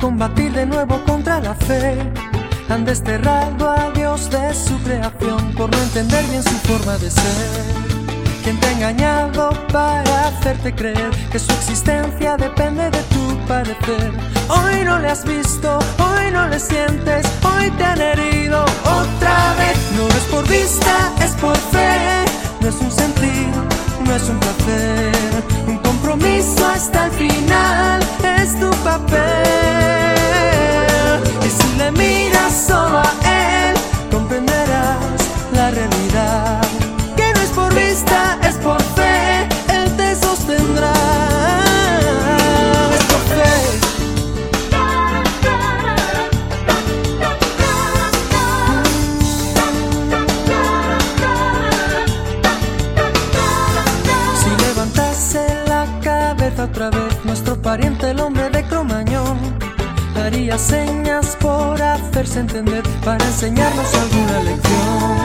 combatir de nuevo contra la fe. Han desterrado a Dios de su creación por no entender bien su forma de ser. Quien te ha engañado para hacerte creer que su existencia depende de tu parecer. Hoy no le has visto, hoy no le sientes, hoy te han herido otra vez. No es por vista, es por fe. No es un sentir, no es un placer. Hasta el final es tu papel. otra vez nuestro pariente, el hombre de Cromañón. Haría señas por hacerse entender para enseñarnos alguna lección.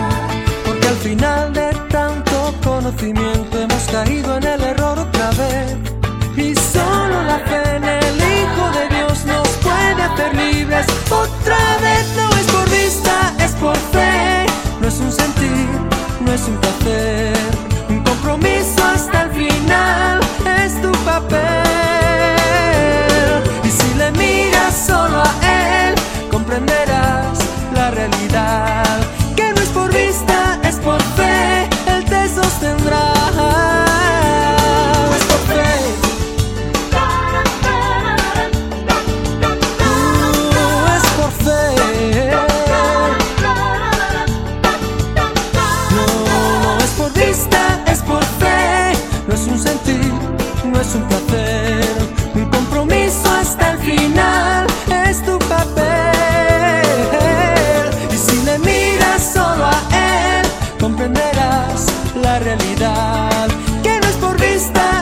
Porque al final de tanto conocimiento hemos caído en el error otra vez. Y solo la fe en el Hijo de Dios nos puede hacer libres otra vez. que no es por vista, es por fe, Él te sostendrá. Es por fe. Uh, es por fe. No, es por vista, es por fe. No es un sentir, no es un papel. entenderás la realidad que no es por vista